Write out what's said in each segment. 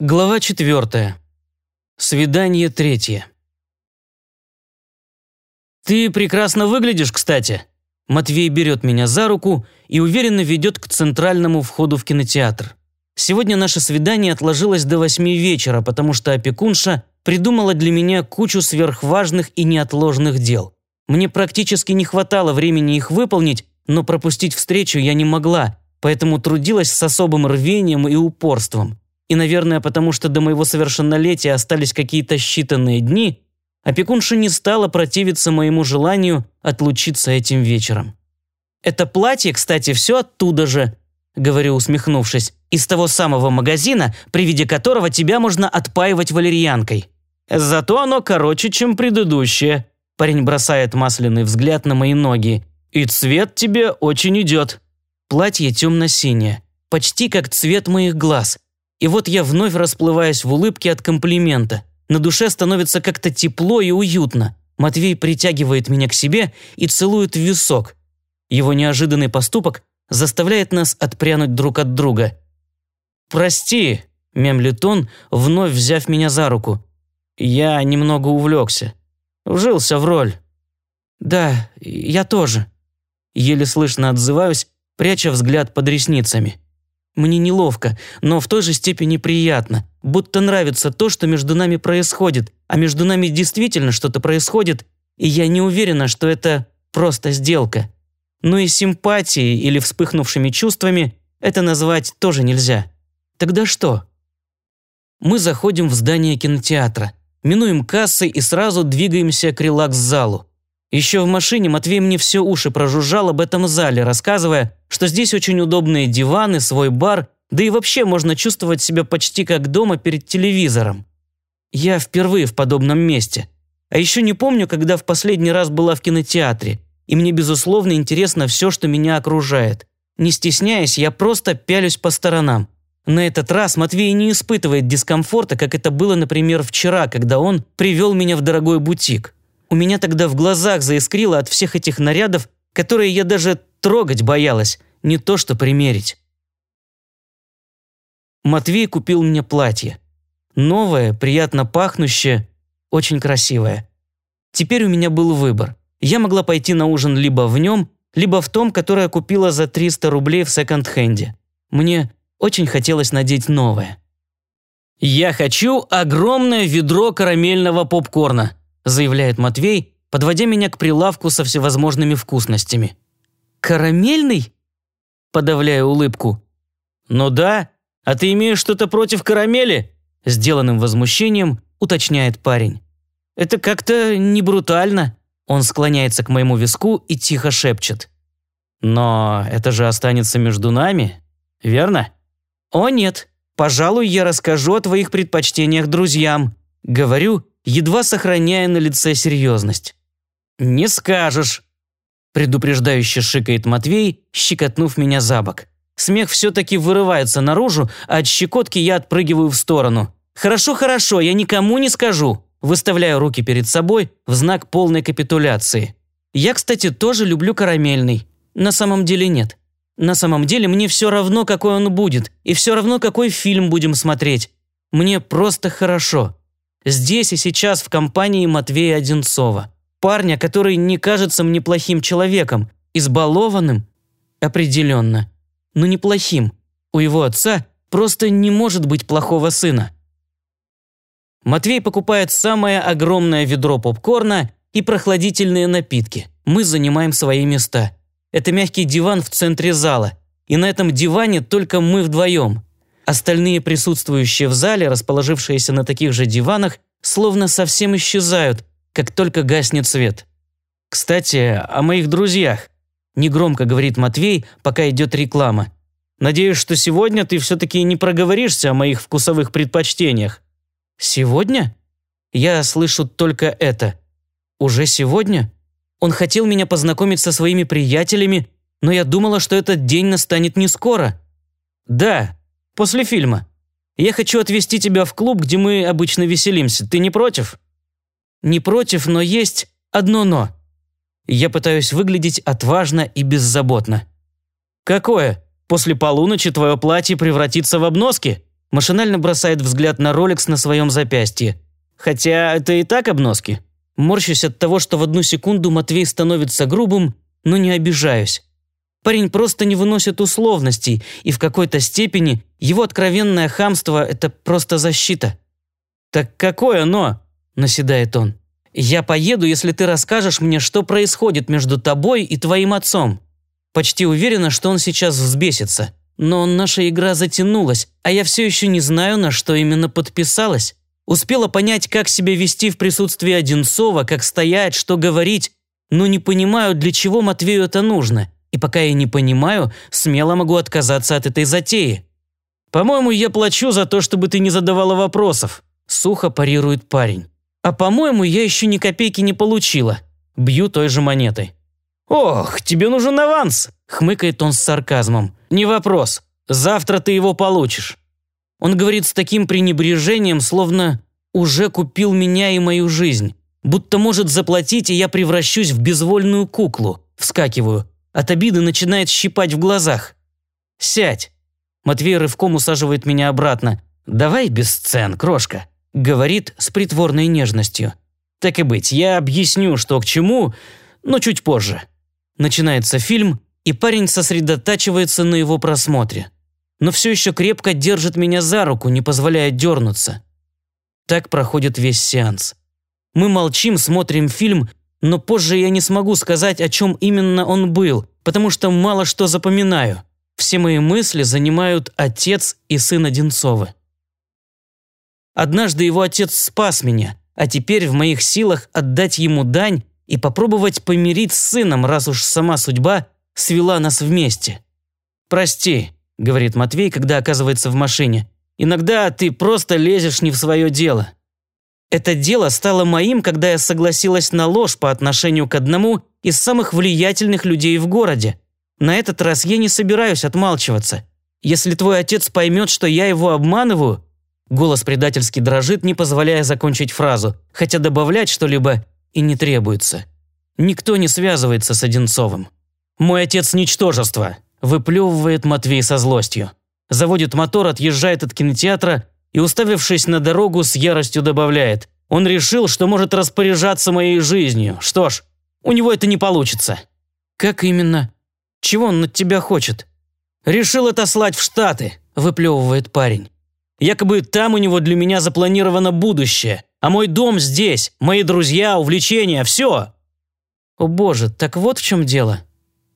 Глава четвертая. Свидание третье. «Ты прекрасно выглядишь, кстати». Матвей берет меня за руку и уверенно ведет к центральному входу в кинотеатр. Сегодня наше свидание отложилось до восьми вечера, потому что опекунша придумала для меня кучу сверхважных и неотложных дел. Мне практически не хватало времени их выполнить, но пропустить встречу я не могла, поэтому трудилась с особым рвением и упорством. И, наверное, потому что до моего совершеннолетия остались какие-то считанные дни, опекунша не стала противиться моему желанию отлучиться этим вечером. «Это платье, кстати, все оттуда же», — говорю, усмехнувшись, «из того самого магазина, при виде которого тебя можно отпаивать валерьянкой. Зато оно короче, чем предыдущее», — парень бросает масляный взгляд на мои ноги. «И цвет тебе очень идет». Платье темно-синее, почти как цвет моих глаз, и вот я вновь расплываюсь в улыбке от комплимента. На душе становится как-то тепло и уютно. Матвей притягивает меня к себе и целует в висок. Его неожиданный поступок заставляет нас отпрянуть друг от друга. «Прости», – мемлит он, вновь взяв меня за руку. Я немного увлекся. Вжился в роль. «Да, я тоже». Еле слышно отзываюсь, пряча взгляд под ресницами. Мне неловко, но в той же степени приятно, будто нравится то, что между нами происходит, а между нами действительно что-то происходит, и я не уверена, что это просто сделка. Но и симпатией или вспыхнувшими чувствами это назвать тоже нельзя. Тогда что? Мы заходим в здание кинотеатра, минуем кассы и сразу двигаемся к релакс-залу. Еще в машине Матвей мне все уши прожужжал об этом зале, рассказывая, что здесь очень удобные диваны, свой бар, да и вообще можно чувствовать себя почти как дома перед телевизором. Я впервые в подобном месте. А еще не помню, когда в последний раз была в кинотеатре, и мне, безусловно, интересно все, что меня окружает. Не стесняясь, я просто пялюсь по сторонам. На этот раз Матвей не испытывает дискомфорта, как это было, например, вчера, когда он привел меня в дорогой бутик. У меня тогда в глазах заискрило от всех этих нарядов, которые я даже трогать боялась, не то что примерить. Матвей купил мне платье. Новое, приятно пахнущее, очень красивое. Теперь у меня был выбор. Я могла пойти на ужин либо в нем, либо в том, которое купила за 300 рублей в секонд-хенде. Мне очень хотелось надеть новое. «Я хочу огромное ведро карамельного попкорна», заявляет Матвей, подводя меня к прилавку со всевозможными вкусностями. «Карамельный?» Подавляю улыбку. «Ну да, а ты имеешь что-то против карамели?» Сделанным возмущением уточняет парень. «Это как-то не брутально». Он склоняется к моему виску и тихо шепчет. «Но это же останется между нами, верно?» «О нет, пожалуй, я расскажу о твоих предпочтениях друзьям», говорю едва сохраняя на лице серьезность. «Не скажешь», – предупреждающе шикает Матвей, щекотнув меня за бок. Смех все-таки вырывается наружу, а от щекотки я отпрыгиваю в сторону. «Хорошо, хорошо, я никому не скажу», – выставляю руки перед собой в знак полной капитуляции. Я, кстати, тоже люблю карамельный. На самом деле нет. На самом деле мне все равно, какой он будет, и все равно, какой фильм будем смотреть. Мне просто хорошо. Здесь и сейчас в компании Матвея Одинцова. Парня, который не кажется мне плохим человеком. Избалованным? Определенно. Но неплохим. У его отца просто не может быть плохого сына. Матвей покупает самое огромное ведро попкорна и прохладительные напитки. Мы занимаем свои места. Это мягкий диван в центре зала. И на этом диване только мы вдвоем. Остальные присутствующие в зале, расположившиеся на таких же диванах, словно совсем исчезают, как только гаснет свет. «Кстати, о моих друзьях», – негромко говорит Матвей, пока идет реклама. «Надеюсь, что сегодня ты все-таки не проговоришься о моих вкусовых предпочтениях». «Сегодня?» Я слышу только это. «Уже сегодня?» Он хотел меня познакомить со своими приятелями, но я думала, что этот день настанет не скоро. «Да, После фильма. Я хочу отвезти тебя в клуб, где мы обычно веселимся. Ты не против?» «Не против, но есть одно «но». Я пытаюсь выглядеть отважно и беззаботно. «Какое? После полуночи твое платье превратится в обноски? Машинально бросает взгляд на роликс на своем запястье. Хотя это и так обноски. Морщусь от того, что в одну секунду Матвей становится грубым, но не обижаюсь. Парень просто не выносит условностей, и в какой-то степени его откровенное хамство – это просто защита. «Так какое «но»?» – наседает он. «Я поеду, если ты расскажешь мне, что происходит между тобой и твоим отцом». Почти уверена, что он сейчас взбесится. Но наша игра затянулась, а я все еще не знаю, на что именно подписалась. Успела понять, как себя вести в присутствии Одинцова, как стоять, что говорить, но не понимаю, для чего Матвею это нужно. И пока я не понимаю, смело могу отказаться от этой затеи. «По-моему, я плачу за то, чтобы ты не задавала вопросов», – сухо парирует парень. «А по-моему, я еще ни копейки не получила». Бью той же монетой. «Ох, тебе нужен аванс!» – хмыкает он с сарказмом. «Не вопрос. Завтра ты его получишь». Он говорит с таким пренебрежением, словно уже купил меня и мою жизнь. Будто может заплатить, и я превращусь в безвольную куклу. Вскакиваю. От обиды начинает щипать в глазах. «Сядь!» Матвей рывком усаживает меня обратно. «Давай без сцен, крошка», — говорит с притворной нежностью. «Так и быть, я объясню, что к чему, но чуть позже». Начинается фильм, и парень сосредотачивается на его просмотре но все еще крепко держит меня за руку, не позволяя дернуться. Так проходит весь сеанс. Мы молчим, смотрим фильм, но позже я не смогу сказать, о чем именно он был, потому что мало что запоминаю. Все мои мысли занимают отец и сын Одинцовы. Однажды его отец спас меня, а теперь в моих силах отдать ему дань и попробовать помирить с сыном, раз уж сама судьба свела нас вместе. Прости, – говорит Матвей, когда оказывается в машине. «Иногда ты просто лезешь не в свое дело». Это дело стало моим, когда я согласилась на ложь по отношению к одному из самых влиятельных людей в городе. На этот раз я не собираюсь отмалчиваться. Если твой отец поймет, что я его обманываю...» Голос предательски дрожит, не позволяя закончить фразу, хотя добавлять что-либо и не требуется. Никто не связывается с Одинцовым. «Мой отец – ничтожество. Выплевывает Матвей со злостью. Заводит мотор, отъезжает от кинотеатра и, уставившись на дорогу, с яростью добавляет. Он решил, что может распоряжаться моей жизнью. Что ж, у него это не получится. Как именно? Чего он от тебя хочет? Решил отослать в Штаты, выплевывает парень. Якобы там у него для меня запланировано будущее, а мой дом здесь, мои друзья, увлечения, все. О боже, так вот в чем дело.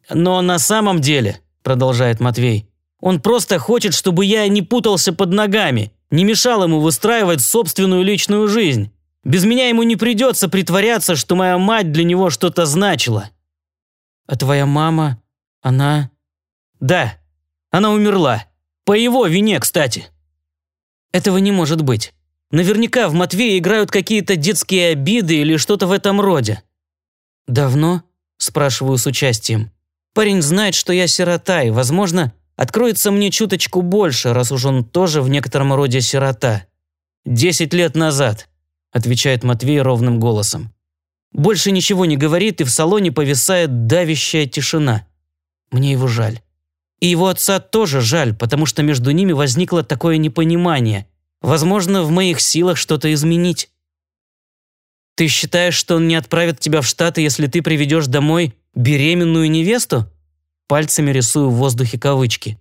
Но на самом деле продолжает Матвей. «Он просто хочет, чтобы я не путался под ногами, не мешал ему выстраивать собственную личную жизнь. Без меня ему не придется притворяться, что моя мать для него что-то значила». «А твоя мама, она...» «Да, она умерла. По его вине, кстати». «Этого не может быть. Наверняка в Матвее играют какие-то детские обиды или что-то в этом роде». «Давно?» – спрашиваю с участием. Парень знает, что я сирота, и, возможно, откроется мне чуточку больше, раз уж он тоже в некотором роде сирота. «Десять лет назад», – отвечает Матвей ровным голосом. Больше ничего не говорит, и в салоне повисает давящая тишина. Мне его жаль. И его отца тоже жаль, потому что между ними возникло такое непонимание. Возможно, в моих силах что-то изменить. Ты считаешь, что он не отправит тебя в Штаты, если ты приведешь домой Беременную невесту? Пальцами рисую в воздухе кавычки.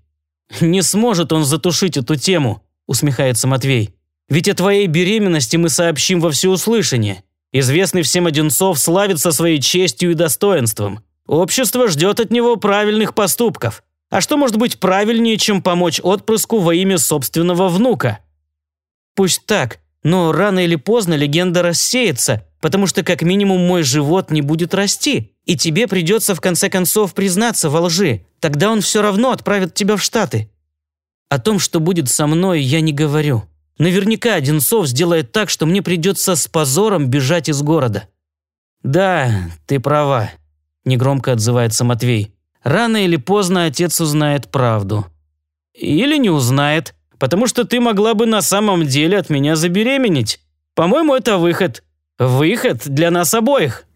«Не сможет он затушить эту тему», – усмехается Матвей. «Ведь о твоей беременности мы сообщим во всеуслышание. Известный всем Одинцов славится своей честью и достоинством. Общество ждет от него правильных поступков. А что может быть правильнее, чем помочь отпрыску во имя собственного внука?» «Пусть так, но рано или поздно легенда рассеется, потому что как минимум мой живот не будет расти, и тебе придется в конце концов признаться во лжи. Тогда он все равно отправит тебя в Штаты. О том, что будет со мной, я не говорю. Наверняка Одинцов сделает так, что мне придется с позором бежать из города». «Да, ты права», – негромко отзывается Матвей. «Рано или поздно отец узнает правду». «Или не узнает, потому что ты могла бы на самом деле от меня забеременеть. По-моему, это выход. Выход для нас обоих».